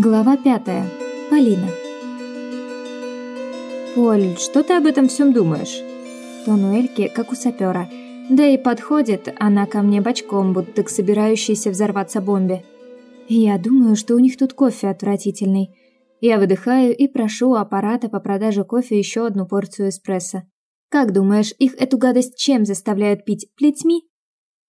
Глава пятая. Полина. «Поль, что ты об этом всем думаешь?» Тон у Эльки, как у сапера. Да и подходит она ко мне бочком, будто к собирающейся взорваться бомбе. Я думаю, что у них тут кофе отвратительный. Я выдыхаю и прошу у аппарата по продаже кофе еще одну порцию эспрессо. Как думаешь, их эту гадость чем заставляют пить? Плетьми?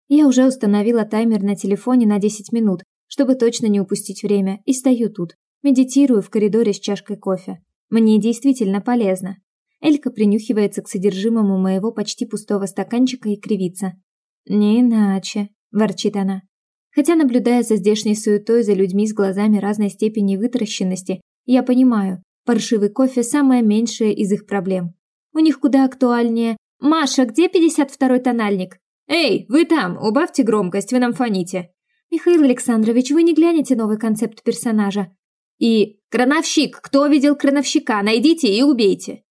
Я уже установила таймер на телефоне на 10 минут, чтобы точно не упустить время, и стою тут, медитирую в коридоре с чашкой кофе. Мне действительно полезно. Элька принюхивается к содержимому моего почти пустого стаканчика и кривится. «Не иначе», – ворчит она. Хотя, наблюдая за здешней суетой, за людьми с глазами разной степени вытаращенности, я понимаю, паршивый кофе – самое меньшее из их проблем. У них куда актуальнее «Маша, где 52-й тональник?» «Эй, вы там, убавьте громкость, вы нам фоните!» «Михаил Александрович, вы не глянете новый концепт персонажа?» «И крановщик! Кто видел крановщика? Найдите и убейте!»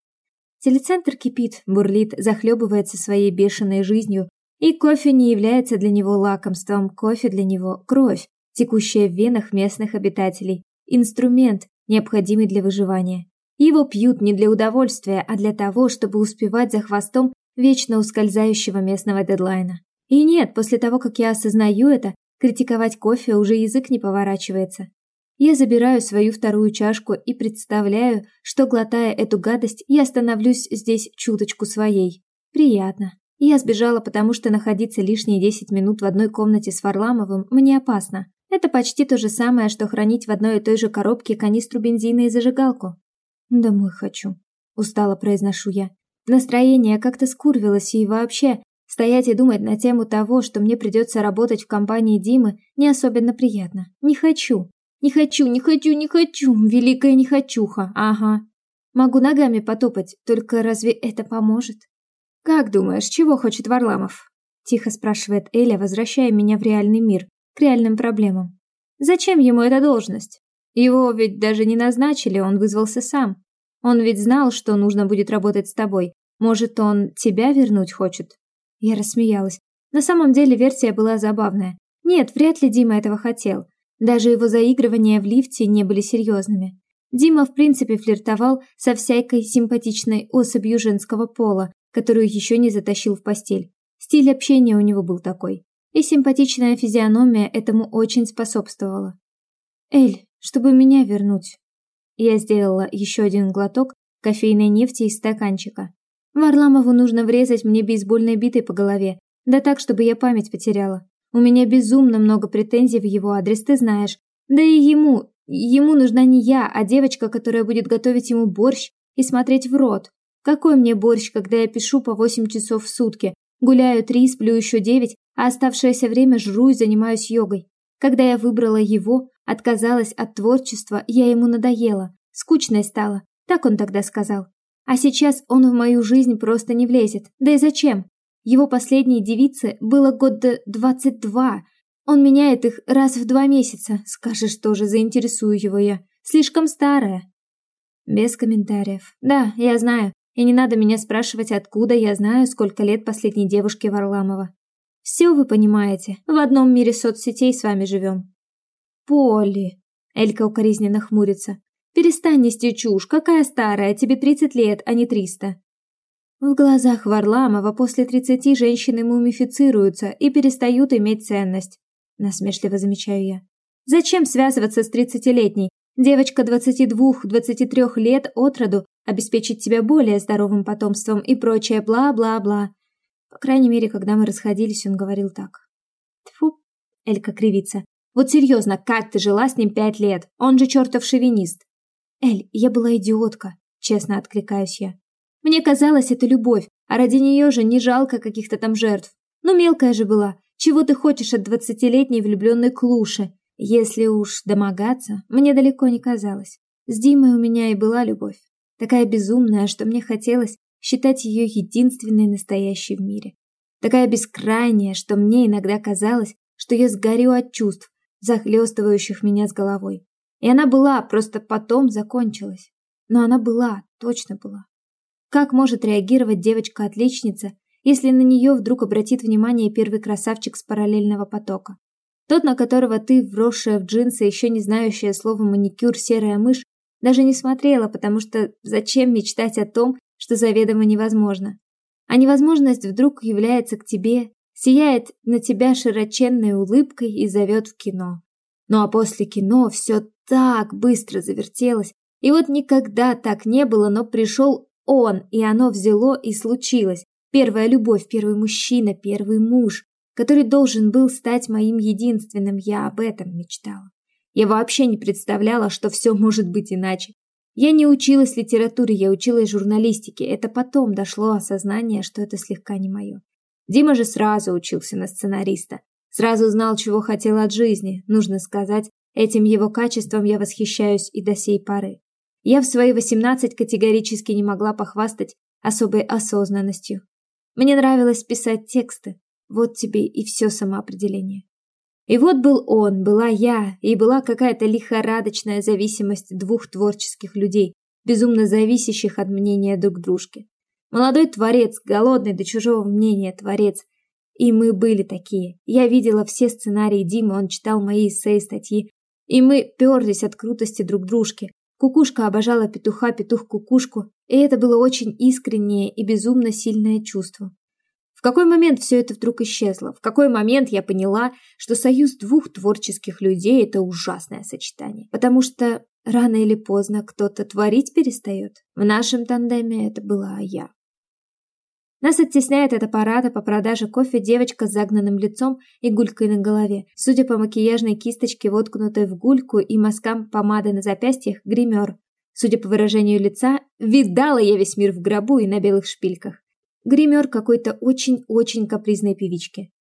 Телецентр кипит, бурлит, захлебывается своей бешеной жизнью, и кофе не является для него лакомством, кофе для него – кровь, текущая в венах местных обитателей, инструмент, необходимый для выживания. Его пьют не для удовольствия, а для того, чтобы успевать за хвостом вечно ускользающего местного дедлайна. И нет, после того, как я осознаю это, Критиковать кофе уже язык не поворачивается. Я забираю свою вторую чашку и представляю, что, глотая эту гадость, я становлюсь здесь чуточку своей. Приятно. Я сбежала, потому что находиться лишние 10 минут в одной комнате с Варламовым мне опасно. Это почти то же самое, что хранить в одной и той же коробке канистру бензина и зажигалку. «Домой хочу», – устало произношу я. Настроение как-то скурвилось, и вообще, Стоять и думать на тему того, что мне придется работать в компании Димы, не особенно приятно. Не хочу. Не хочу, не хочу, не хочу. Великая нехочуха. Ага. Могу ногами потопать, только разве это поможет? Как думаешь, чего хочет Варламов? Тихо спрашивает Эля, возвращая меня в реальный мир, к реальным проблемам. Зачем ему эта должность? Его ведь даже не назначили, он вызвался сам. Он ведь знал, что нужно будет работать с тобой. Может, он тебя вернуть хочет? Я рассмеялась. На самом деле версия была забавная. Нет, вряд ли Дима этого хотел. Даже его заигрывания в лифте не были серьезными. Дима в принципе флиртовал со всякой симпатичной особью женского пола, которую еще не затащил в постель. Стиль общения у него был такой. И симпатичная физиономия этому очень способствовала. «Эль, чтобы меня вернуть». Я сделала еще один глоток кофейной нефти из стаканчика. Варламову нужно врезать мне бейсбольной битой по голове, да так, чтобы я память потеряла. У меня безумно много претензий в его адрес, ты знаешь. Да и ему, ему нужна не я, а девочка, которая будет готовить ему борщ и смотреть в рот. Какой мне борщ, когда я пишу по 8 часов в сутки, гуляю три, сплю еще девять, а оставшееся время жру и занимаюсь йогой. Когда я выбрала его, отказалась от творчества, я ему надоела, скучной стала, так он тогда сказал. А сейчас он в мою жизнь просто не влезет. Да и зачем? Его последней девице было года двадцать два. Он меняет их раз в два месяца. Скажешь, тоже заинтересую его я. Слишком старая. Без комментариев. Да, я знаю. И не надо меня спрашивать, откуда я знаю, сколько лет последней девушке Варламова. Все вы понимаете. В одном мире соцсетей с вами живем. Поли. Элька укоризненно хмурится. Перестань нести чушь, какая старая, тебе 30 лет, а не 300. В глазах Варламова после 30 женщины мумифицируются и перестают иметь ценность. Насмешливо замечаю я. Зачем связываться с 30-летней? Девочка 22-23 лет от роду обеспечит тебя более здоровым потомством и прочее бла-бла-бла. По крайней мере, когда мы расходились, он говорил так. Тфу, Элька кривится. Вот серьезно, как ты жила с ним пять лет? Он же чертов шовинист. «Эль, я была идиотка», — честно откликаюсь я. «Мне казалось, это любовь, а ради нее же не жалко каких-то там жертв. Ну, мелкая же была. Чего ты хочешь от двадцатилетней влюбленной клуши? Если уж домогаться, мне далеко не казалось. С Димой у меня и была любовь. Такая безумная, что мне хотелось считать ее единственной настоящей в мире. Такая бескрайняя, что мне иногда казалось, что я сгорю от чувств, захлестывающих меня с головой. И она была, просто потом закончилась. Но она была, точно была. Как может реагировать девочка-отличница, если на нее вдруг обратит внимание первый красавчик с параллельного потока? Тот, на которого ты, вросшая в джинсы, еще не знающая слова маникюр, серая мышь, даже не смотрела, потому что зачем мечтать о том, что заведомо невозможно? А невозможность вдруг является к тебе, сияет на тебя широченной улыбкой и зовет в кино. Ну а после кино все так быстро завертелось, и вот никогда так не было, но пришел он, и оно взяло и случилось. Первая любовь, первый мужчина, первый муж, который должен был стать моим единственным, я об этом мечтала. Я вообще не представляла, что все может быть иначе. Я не училась литературе, я училась журналистике. Это потом дошло осознание, что это слегка не мое. Дима же сразу учился на сценариста. Сразу знал, чего хотел от жизни. Нужно сказать, этим его качеством я восхищаюсь и до сей поры. Я в свои 18 категорически не могла похвастать особой осознанностью. Мне нравилось писать тексты. Вот тебе и все самоопределение. И вот был он, была я, и была какая-то лихорадочная зависимость двух творческих людей, безумно зависящих от мнения друг дружки. Молодой творец, голодный до чужого мнения творец. И мы были такие. Я видела все сценарии Димы, он читал мои эссе статьи. И мы перлись от крутости друг дружки. Кукушка обожала петуха, петух кукушку. И это было очень искреннее и безумно сильное чувство какой момент все это вдруг исчезло? В какой момент я поняла, что союз двух творческих людей – это ужасное сочетание? Потому что рано или поздно кто-то творить перестает. В нашем тандеме это была я. Нас оттесняет от аппарата по продаже кофе девочка с загнанным лицом и гулькой на голове. Судя по макияжной кисточке, воткнутой в гульку и мазкам помады на запястьях, гример. Судя по выражению лица, видала я весь мир в гробу и на белых шпильках. Гример какой-то очень-очень капризной певички.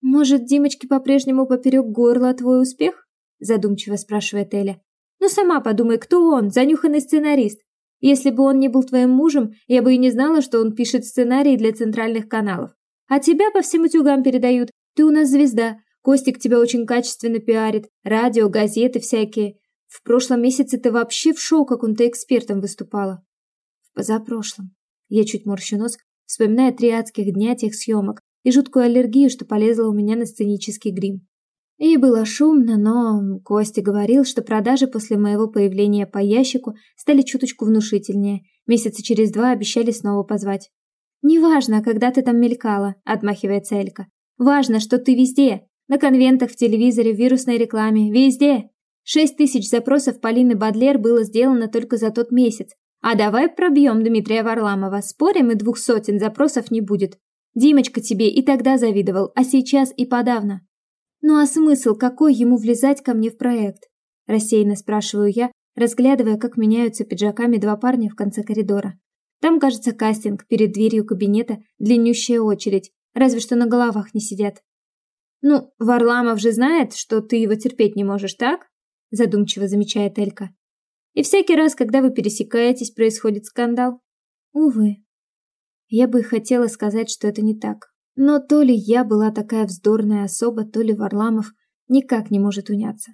«Может, Димочке по-прежнему поперек горла твой успех?» задумчиво спрашивает Эля. «Ну сама подумай, кто он, занюханный сценарист. Если бы он не был твоим мужем, я бы и не знала, что он пишет сценарии для центральных каналов. А тебя по всем утюгам передают. Ты у нас звезда. Костик тебя очень качественно пиарит. Радио, газеты всякие. В прошлом месяце ты вообще в шоу каком-то экспертом выступала. В позапрошлом. Я чуть морщу нос, вспоминая три адских дня тех съемок и жуткую аллергию, что полезла у меня на сценический грим. И было шумно, но Костя говорил, что продажи после моего появления по ящику стали чуточку внушительнее. Месяца через два обещали снова позвать. «Неважно, когда ты там мелькала», — отмахивается Элька. «Важно, что ты везде. На конвентах, в телевизоре, в вирусной рекламе. Везде. Шесть тысяч запросов Полины Бадлер было сделано только за тот месяц. А давай пробьем Дмитрия Варламова. Спорим, и двух сотен запросов не будет. Димочка тебе и тогда завидовал, а сейчас и подавно. Ну а смысл какой ему влезать ко мне в проект? Рассеянно спрашиваю я, разглядывая, как меняются пиджаками два парня в конце коридора. Там, кажется, кастинг, перед дверью кабинета длиннющая очередь, разве что на головах не сидят. Ну, Варламов же знает, что ты его терпеть не можешь, так? Задумчиво замечает Элька. И всякий раз, когда вы пересекаетесь, происходит скандал. Увы. Я бы хотела сказать, что это не так. Но то ли я была такая вздорная особа, то ли Варламов никак не может уняться.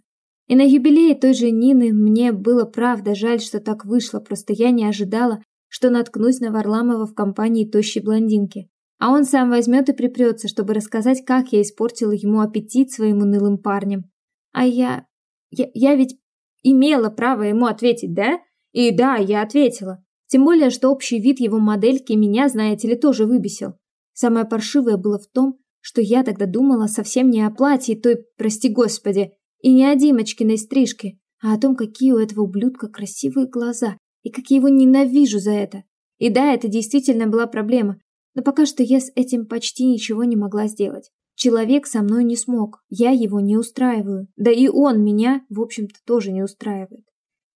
И на юбилее той же Нины мне было правда жаль, что так вышло, просто я не ожидала, что наткнусь на Варламова в компании тощей блондинки. А он сам возьмет и припрется, чтобы рассказать, как я испортила ему аппетит своим унылым парнем. А я... Я, я ведь имела право ему ответить «да?» И да, я ответила. Тем более, что общий вид его модельки меня, знаете ли, тоже выбесил. Самое паршивое было в том, что я тогда думала совсем не о платье той, прости господи, и не о Димочкиной стрижке, а о том, какие у этого ублюдка красивые глаза, и как я его ненавижу за это. И да, это действительно была проблема, но пока что я с этим почти ничего не могла сделать. Человек со мной не смог, я его не устраиваю. Да и он меня, в общем-то, тоже не устраивает.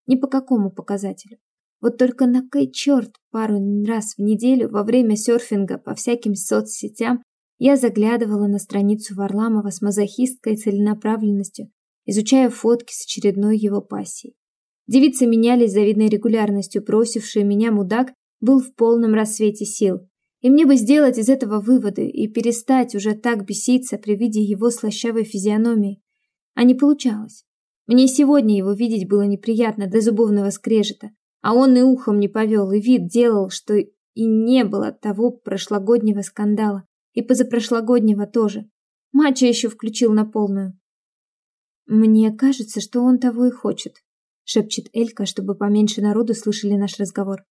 Ни по какому показателю. Вот только на кой черт пару раз в неделю во время серфинга по всяким соцсетям я заглядывала на страницу Варламова с мазохисткой целенаправленностью, изучая фотки с очередной его пассией. Девицы менялись завидной регулярностью, просивший меня мудак был в полном рассвете сил. И мне бы сделать из этого выводы и перестать уже так беситься при виде его слащавой физиономии. А не получалось. Мне сегодня его видеть было неприятно до зубовного скрежета, а он и ухом не повел, и вид делал, что и не было того прошлогоднего скандала, и позапрошлогоднего тоже. Матча еще включил на полную. Мне кажется, что он того и хочет, шепчет Элька, чтобы поменьше народу слышали наш разговор.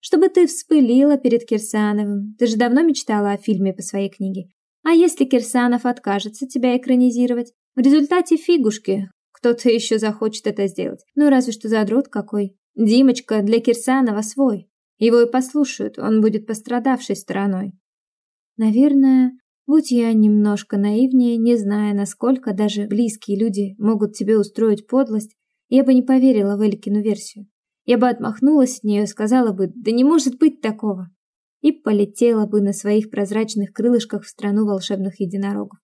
Чтобы ты вспылила перед Кирсановым. Ты же давно мечтала о фильме по своей книге. А если Кирсанов откажется тебя экранизировать? В результате фигушки. Кто-то еще захочет это сделать. Ну, разве что задрот какой. Димочка для Кирсанова свой. Его и послушают, он будет пострадавшей стороной. Наверное, будь я немножко наивнее, не зная, насколько даже близкие люди могут тебе устроить подлость, я бы не поверила в Элькину версию. Я бы отмахнулась от нее и сказала бы, да не может быть такого. И полетела бы на своих прозрачных крылышках в страну волшебных единорогов.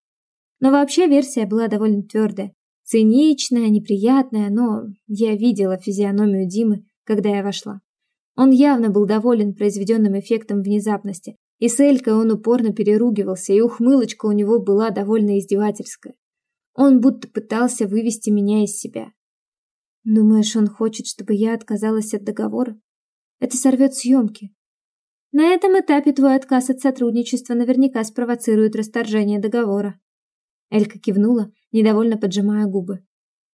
Но вообще версия была довольно твердая. Циничная, неприятная, но я видела физиономию Димы, когда я вошла. Он явно был доволен произведенным эффектом внезапности, и с Элькой он упорно переругивался, и ухмылочка у него была довольно издевательская. Он будто пытался вывести меня из себя. Думаешь, он хочет, чтобы я отказалась от договора? Это сорвет съемки. На этом этапе твой отказ от сотрудничества наверняка спровоцирует расторжение договора. Элька кивнула, недовольно поджимая губы.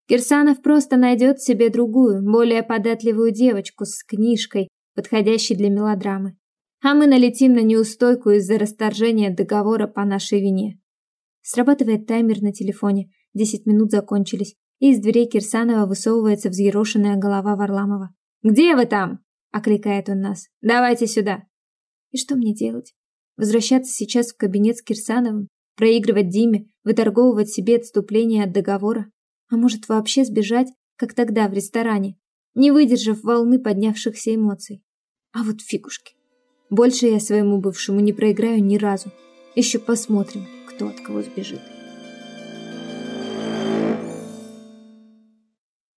Кирсанов просто найдет себе другую, более податливую девочку с книжкой, подходящей для мелодрамы. А мы налетим на неустойку из-за расторжения договора по нашей вине. Срабатывает таймер на телефоне. Десять минут закончились и из дверей Кирсанова высовывается взъерошенная голова Варламова. «Где вы там?» – окликает он нас. «Давайте сюда!» И что мне делать? Возвращаться сейчас в кабинет с Кирсановым? Проигрывать Диме? Выторговывать себе отступление от договора? А может вообще сбежать, как тогда в ресторане, не выдержав волны поднявшихся эмоций? А вот фигушки. Больше я своему бывшему не проиграю ни разу. Еще посмотрим, кто от кого сбежит.